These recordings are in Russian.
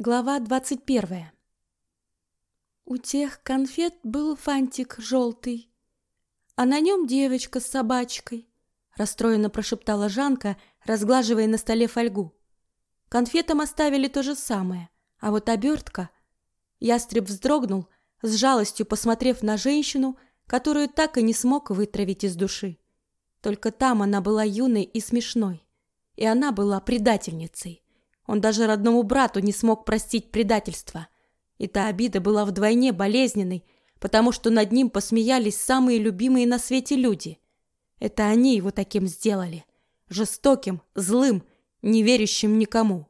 Глава двадцать первая. У тех конфет был фантик желтый, а на нем девочка с собачкой, расстроенно прошептала Жанка, разглаживая на столе фольгу. Конфетам оставили то же самое, а вот обертка... Ястреб вздрогнул, с жалостью посмотрев на женщину, которую так и не смог вытравить из души. Только там она была юной и смешной, и она была предательницей. Он даже родному брату не смог простить предательство. И та обида была вдвойне болезненной, потому что над ним посмеялись самые любимые на свете люди. Это они его таким сделали. Жестоким, злым, не верящим никому.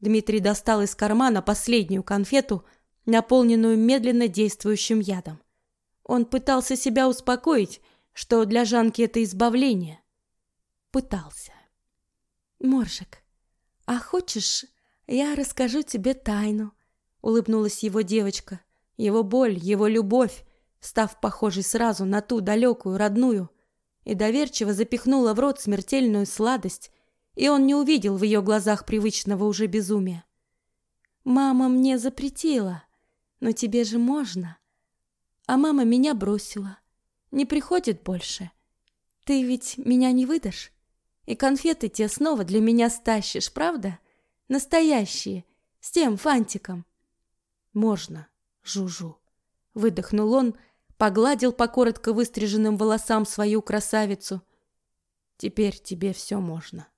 Дмитрий достал из кармана последнюю конфету, наполненную медленно действующим ядом. Он пытался себя успокоить, что для Жанки это избавление. Пытался. Моржик, «А хочешь, я расскажу тебе тайну?» — улыбнулась его девочка. Его боль, его любовь, став похожей сразу на ту далекую, родную, и доверчиво запихнула в рот смертельную сладость, и он не увидел в ее глазах привычного уже безумия. «Мама мне запретила, но тебе же можно. А мама меня бросила. Не приходит больше. Ты ведь меня не выдашь?» И конфеты те снова для меня стащишь, правда? Настоящие, с тем фантиком. Можно, Жужу. Выдохнул он, погладил по коротко выстриженным волосам свою красавицу. Теперь тебе все можно.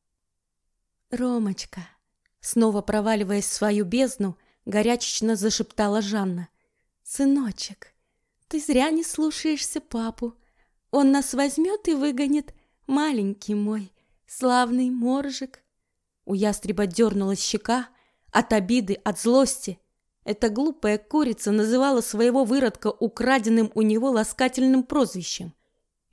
Ромочка, снова проваливаясь в свою бездну, горячечно зашептала Жанна. Сыночек, ты зря не слушаешься папу. Он нас возьмет и выгонит, маленький мой. Славный моржик. У ястреба дернулась щека от обиды, от злости. Эта глупая курица называла своего выродка украденным у него ласкательным прозвищем.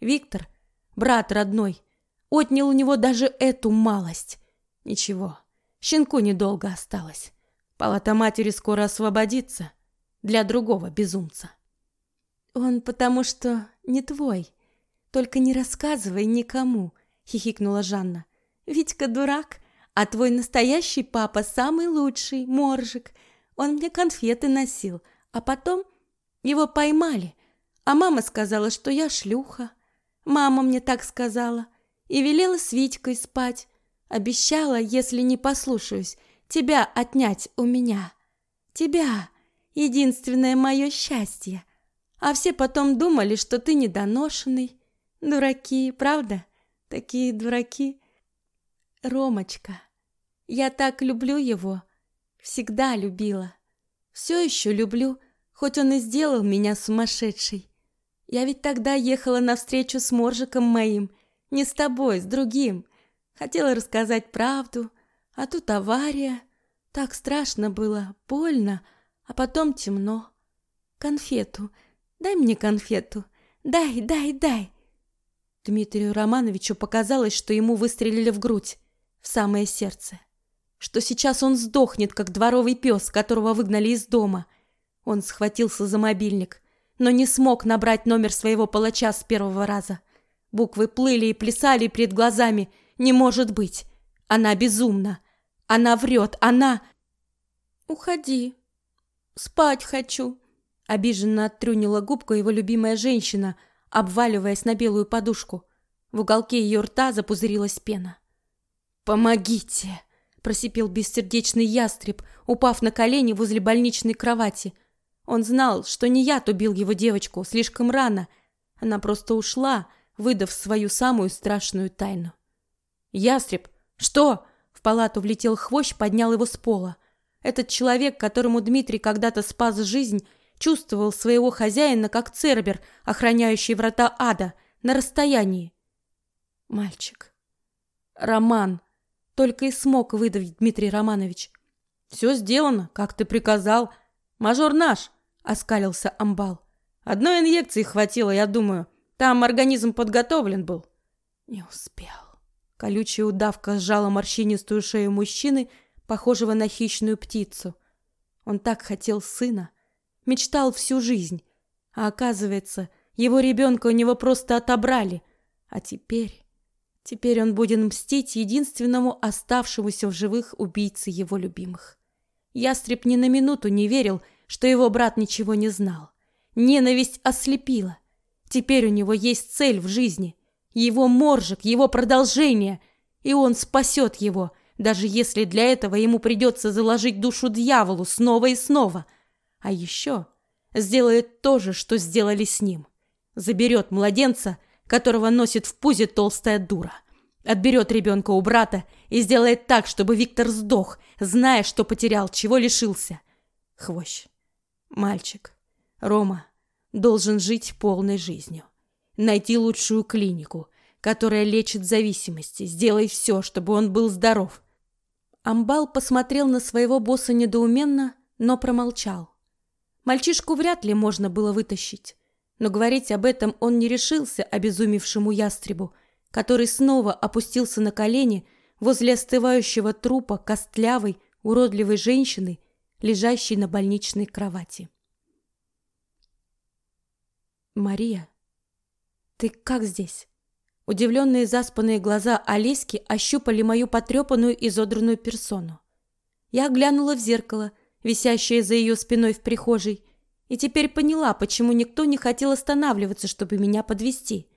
Виктор, брат родной, отнял у него даже эту малость. Ничего, щенку недолго осталось. Палата матери скоро освободится для другого безумца. Он потому что не твой. Только не рассказывай никому, хихикнула Жанна. Витька дурак, а твой настоящий папа самый лучший, Моржик. Он мне конфеты носил, а потом его поймали, а мама сказала, что я шлюха. Мама мне так сказала и велела с Витькой спать. Обещала, если не послушаюсь, тебя отнять у меня. Тебя, единственное мое счастье. А все потом думали, что ты недоношенный. Дураки, правда? Такие дураки. Ромочка, я так люблю его. Всегда любила. Все еще люблю, хоть он и сделал меня сумасшедшей. Я ведь тогда ехала навстречу с Моржиком моим, не с тобой, с другим. Хотела рассказать правду, а тут авария. Так страшно было, больно, а потом темно. Конфету, дай мне конфету, дай, дай, дай. Дмитрию Романовичу показалось, что ему выстрелили в грудь, в самое сердце. Что сейчас он сдохнет, как дворовый пес, которого выгнали из дома. Он схватился за мобильник, но не смог набрать номер своего палача с первого раза. Буквы плыли и плясали перед глазами. Не может быть. Она безумна. Она врет. Она... «Уходи. Спать хочу», — обиженно оттрюнила губку его любимая женщина — обваливаясь на белую подушку. В уголке ее рта запузырилась пена. «Помогите!» – просипел бессердечный ястреб, упав на колени возле больничной кровати. Он знал, что не яд убил его девочку слишком рано. Она просто ушла, выдав свою самую страшную тайну. «Ястреб! Что?» В палату влетел хвощ, поднял его с пола. Этот человек, которому Дмитрий когда-то спас жизнь, чувствовал своего хозяина как цербер, охраняющий врата ада, на расстоянии. Мальчик. Роман. Только и смог выдавить Дмитрий Романович. Все сделано, как ты приказал. Мажор наш, оскалился Амбал. Одной инъекции хватило, я думаю. Там организм подготовлен был. Не успел. Колючая удавка сжала морщинистую шею мужчины, похожего на хищную птицу. Он так хотел сына, мечтал всю жизнь. А оказывается, его ребенка у него просто отобрали. А теперь... Теперь он будет мстить единственному оставшемуся в живых убийце его любимых. Ястреб ни на минуту не верил, что его брат ничего не знал. Ненависть ослепила. Теперь у него есть цель в жизни. Его моржик, его продолжение. И он спасет его, даже если для этого ему придется заложить душу дьяволу снова и снова. А еще сделает то же, что сделали с ним. Заберет младенца, которого носит в пузе толстая дура. Отберет ребенка у брата и сделает так, чтобы Виктор сдох, зная, что потерял, чего лишился. Хвощ. Мальчик. Рома должен жить полной жизнью. Найти лучшую клинику, которая лечит зависимости. Сделай все, чтобы он был здоров. Амбал посмотрел на своего босса недоуменно, но промолчал. Мальчишку вряд ли можно было вытащить, но говорить об этом он не решился обезумевшему ястребу, который снова опустился на колени возле остывающего трупа костлявой, уродливой женщины, лежащей на больничной кровати. Мария, ты как здесь? Удивленные заспанные глаза Олеськи ощупали мою потрепанную изодранную персону. Я глянула в зеркало, висящее за ее спиной в прихожей, и теперь поняла, почему никто не хотел останавливаться, чтобы меня подвести.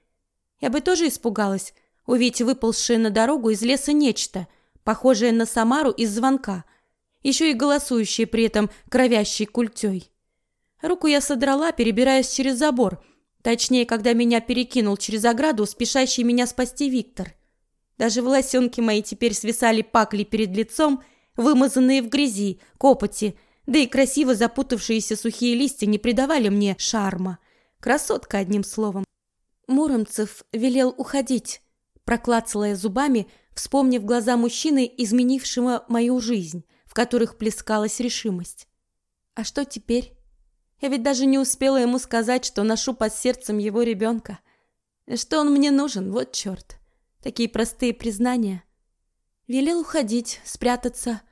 Я бы тоже испугалась, увидеть выползшее на дорогу из леса нечто, похожее на Самару из звонка, еще и голосующее при этом кровящей культей. Руку я содрала, перебираясь через забор, точнее, когда меня перекинул через ограду спешащий меня спасти Виктор. Даже волосенки мои теперь свисали пакли перед лицом, вымазанные в грязи, копоти, да и красиво запутавшиеся сухие листья не придавали мне шарма. Красотка, одним словом. Муромцев велел уходить, проклацала я зубами, вспомнив глаза мужчины, изменившего мою жизнь, в которых плескалась решимость. А что теперь? Я ведь даже не успела ему сказать, что ношу под сердцем его ребенка. Что он мне нужен, вот черт. Такие простые признания. Велел уходить, спрятаться.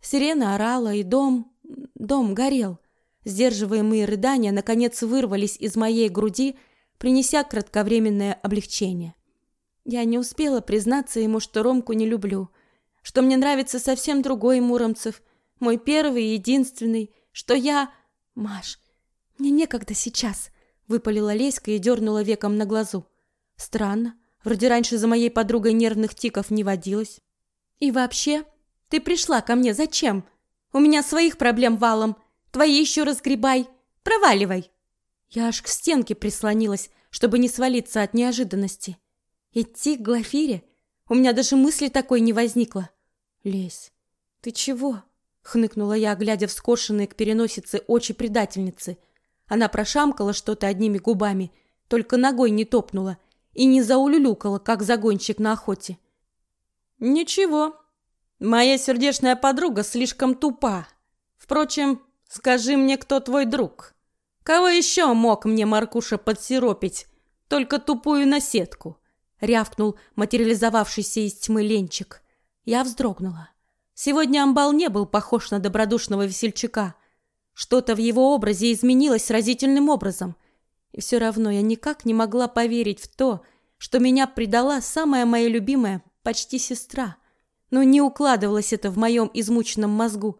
Сирена орала, и дом... дом горел. Сдерживаемые рыдания наконец вырвались из моей груди, принеся кратковременное облегчение. Я не успела признаться ему, что Ромку не люблю, что мне нравится совсем другой Муромцев, мой первый и единственный, что я... Маш, мне некогда сейчас, выпалила Леська и дернула веком на глазу. Странно, вроде раньше за моей подругой нервных тиков не водилось. И вообще, ты пришла ко мне зачем? У меня своих проблем валом, твои еще разгребай, проваливай. Я аж к стенке прислонилась, чтобы не свалиться от неожиданности. Идти к Глафире? У меня даже мысли такой не возникло. Лесь, ты чего? хныкнула я, глядя в скошенные к переносице очи предательницы. Она прошамкала что-то одними губами, только ногой не топнула и не заулюлюкала, как загонщик на охоте. Ничего. Моя сердечная подруга слишком тупа. Впрочем, скажи мне, кто твой друг? Кого еще мог мне Маркуша подсиропить? Только тупую наседку. Рявкнул материализовавшийся из тьмы ленчик. Я вздрогнула. Сегодня Амбал не был похож на добродушного весельчака. Что-то в его образе изменилось разительным образом. И все равно я никак не могла поверить в то, что меня предала самая моя любимая, почти сестра. Но не укладывалось это в моем измученном мозгу.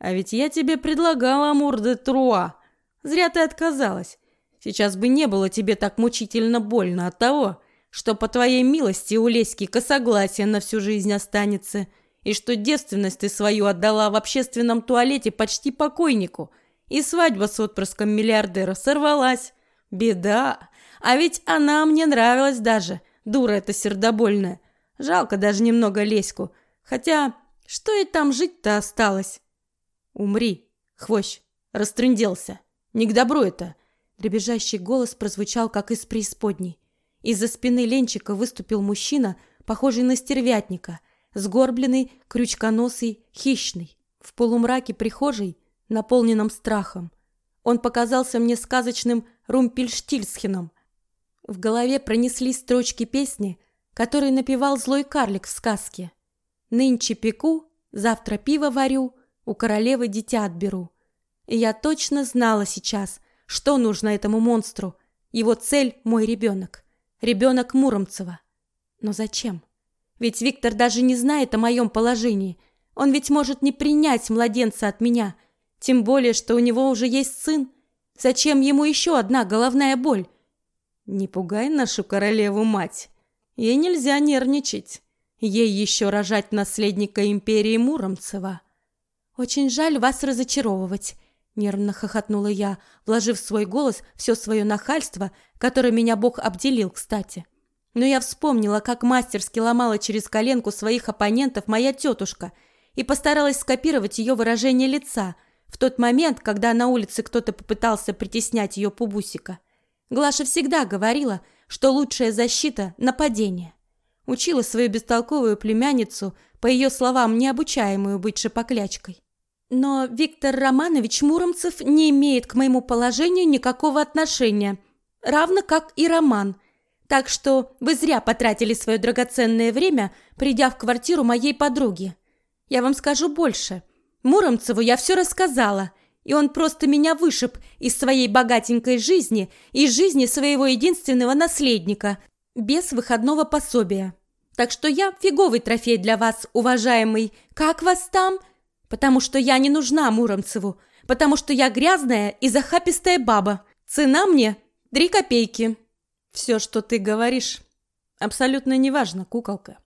А ведь я тебе предлагала Амур де Труа, Зря ты отказалась. Сейчас бы не было тебе так мучительно больно от того, что по твоей милости у Леськи косогласие на всю жизнь останется, и что девственность ты свою отдала в общественном туалете почти покойнику, и свадьба с отпрыском миллиардера сорвалась. Беда. А ведь она мне нравилась даже, дура эта сердобольная. Жалко даже немного Леську. Хотя, что и там жить-то осталось? Умри, хвощ, растрынделся. Не к добру это. Дребезжащий голос прозвучал, как из преисподней. Из-за спины Ленчика выступил мужчина, похожий на стервятника, сгорбленный, крючконосый, хищный. В полумраке прихожей, наполненном страхом, он показался мне сказочным Румпельштильцхеном. В голове пронеслись строчки песни, которые напевал злой карлик в сказке. «Нынче пеку, завтра пиво варю, у королевы дитя отберу». И я точно знала сейчас, что нужно этому монстру. Его цель – мой ребенок. Ребенок Муромцева. Но зачем? Ведь Виктор даже не знает о моем положении. Он ведь может не принять младенца от меня, тем более, что у него уже есть сын. Зачем ему еще одна головная боль? Не пугай нашу королеву-мать. Ей нельзя нервничать. Ей еще рожать наследника империи Муромцева. Очень жаль вас разочаровывать, нервно хохотнула я, вложив в свой голос все свое нахальство, которое меня Бог обделил, кстати. Но я вспомнила, как мастерски ломала через коленку своих оппонентов моя тетушка и постаралась скопировать ее выражение лица в тот момент, когда на улице кто-то попытался притеснять ее пубусика. Глаша всегда говорила, что лучшая защита – нападение. Учила свою бестолковую племянницу, по ее словам, необучаемую быть шапоклячкой. Но Виктор Романович Муромцев не имеет к моему положению никакого отношения, равно как и Роман. Так что вы зря потратили свое драгоценное время, придя в квартиру моей подруги. Я вам скажу больше. Муромцеву я все рассказала, и он просто меня вышиб из своей богатенькой жизни и жизни своего единственного наследника, без выходного пособия. Так что я фиговый трофей для вас, уважаемый. Как вас там? Потому что я не нужна Муромцеву, потому что я грязная и захапистая баба. Цена мне три копейки. Все, что ты говоришь, абсолютно неважно, куколка.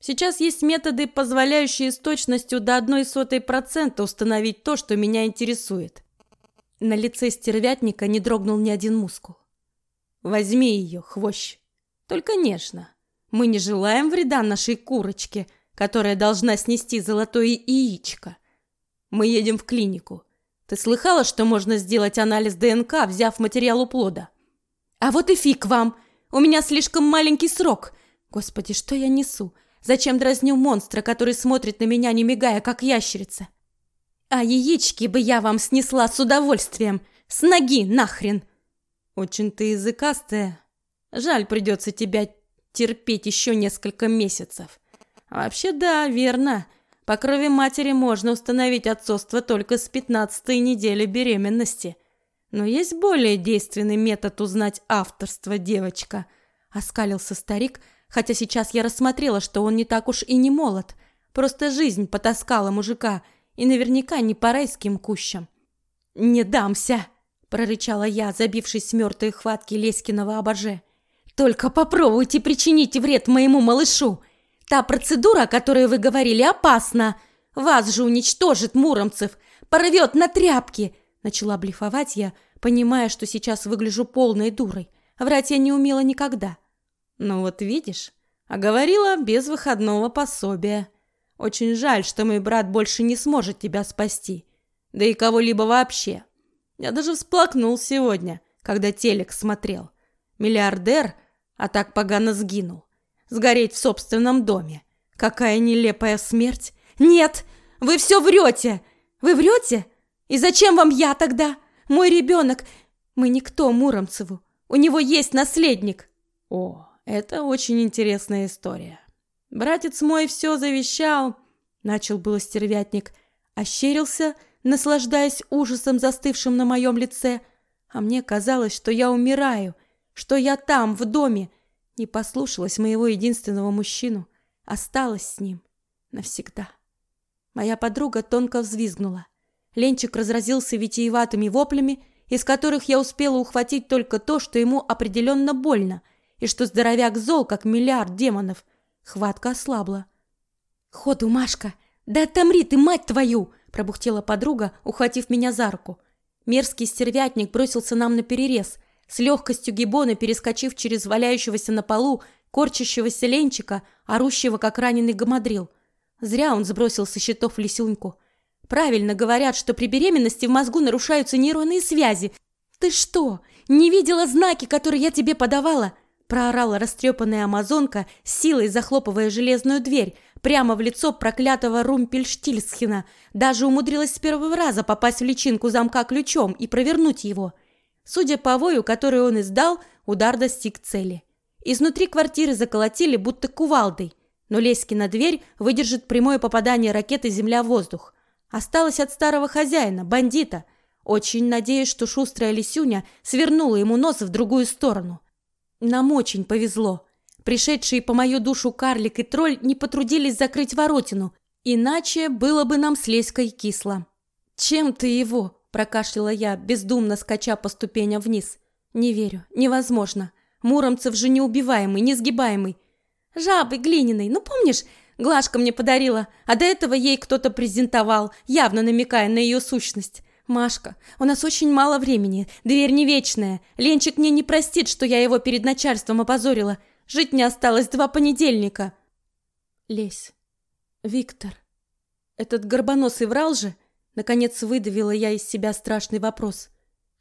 Сейчас есть методы, позволяющие с точностью до одной сотой процента установить то, что меня интересует. На лице стервятника не дрогнул ни один мускул. Возьми ее, хвощ. Только нежно. Мы не желаем вреда нашей курочке, которая должна снести золотое яичко. Мы едем в клинику. Ты слыхала, что можно сделать анализ ДНК, взяв материал у плода? А вот и фиг вам. У меня слишком маленький срок. Господи, что я несу? Зачем дразню монстра, который смотрит на меня, не мигая, как ящерица? А яички бы я вам снесла с удовольствием. С ноги нахрен. Очень ты языкастая. Жаль, придется тебя терпеть еще несколько месяцев. вообще, да, верно. По крови матери можно установить отцовство только с пятнадцатой недели беременности. Но есть более действенный метод узнать авторство, девочка. Оскалился старик, хотя сейчас я рассмотрела, что он не так уж и не молод. Просто жизнь потаскала мужика, и наверняка не по райским кущам. «Не дамся!» — прорычала я, забившись в мертвые хватки Лескиного обоже. «Только попробуйте причинить вред моему малышу! Та процедура, о которой вы говорили, опасна! Вас же уничтожит Муромцев! Порвет на тряпки!» Начала блефовать я, понимая, что сейчас выгляжу полной дурой. Врать я не умела никогда. Ну вот видишь, а говорила без выходного пособия. Очень жаль, что мой брат больше не сможет тебя спасти. Да и кого-либо вообще. Я даже всплакнул сегодня, когда телек смотрел. Миллиардер, а так погано сгинул. Сгореть в собственном доме. Какая нелепая смерть. Нет, вы все врете. Вы врете? И зачем вам я тогда? Мой ребенок... Мы никто Муромцеву. У него есть наследник. О, это очень интересная история. Братец мой все завещал, начал было стервятник, ощерился, наслаждаясь ужасом, застывшим на моем лице, а мне казалось, что я умираю, что я там, в доме, не послушалась моего единственного мужчину, осталась с ним навсегда. Моя подруга тонко взвизгнула. Ленчик разразился витиеватыми воплями, из которых я успела ухватить только то, что ему определенно больно — и что здоровяк зол, как миллиард демонов. Хватка ослабла. «Ходу, Машка! Да отомри ты, мать твою!» пробухтела подруга, ухватив меня за руку. Мерзкий стервятник бросился нам на перерез, с легкостью гибона перескочив через валяющегося на полу, корчащегося ленчика, орущего, как раненый гамадрил. Зря он сбросил со счетов лисюньку. Правильно говорят, что при беременности в мозгу нарушаются нейронные связи. Ты что, не видела знаки, которые я тебе подавала? Проорала растрепанная амазонка, силой захлопывая железную дверь, прямо в лицо проклятого Румпельштильсхена, даже умудрилась с первого раза попасть в личинку замка ключом и провернуть его. Судя по вою, который он издал, удар достиг цели. Изнутри квартиры заколотили, будто кувалдой, но Леськина дверь выдержит прямое попадание ракеты земля-воздух. Осталось от старого хозяина, бандита. Очень надеюсь, что шустрая Лисюня свернула ему нос в другую сторону. Нам очень повезло. Пришедшие по мою душу карлик и тролль не потрудились закрыть воротину, Иначе было бы нам с Леськой кисло. «Чем ты его?» – прокашляла я, бездумно скача по ступеням вниз. «Не верю. Невозможно. Муромцев же неубиваемый, несгибаемый. Жабы глиняной, ну помнишь, Глашка мне подарила, а до этого ей кто-то презентовал, явно намекая на ее сущность. Машка, у нас очень мало времени, дверь не вечная. Ленчик мне не простит, что я его перед начальством опозорила. Жить мне осталось два понедельника. Лесь, Виктор, этот горбоносый врал же? Наконец выдавила я из себя страшный вопрос.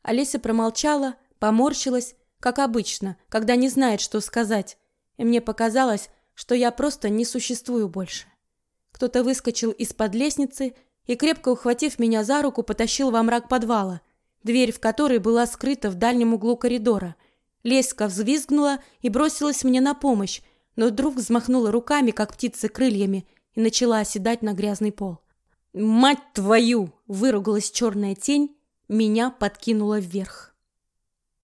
Олеся промолчала, поморщилась, как обычно, когда не знает, что сказать. И мне показалось, что я просто не существую больше. Кто-то выскочил из-под лестницы и, крепко ухватив меня за руку, потащил во мрак подвала, дверь в который была скрыта в дальнем углу коридора. Леська взвизгнула и бросилась мне на помощь, но вдруг взмахнула руками, как птица крыльями, и начала оседать на грязный пол. «Мать твою!» – выругалась черная тень, меня подкинула вверх.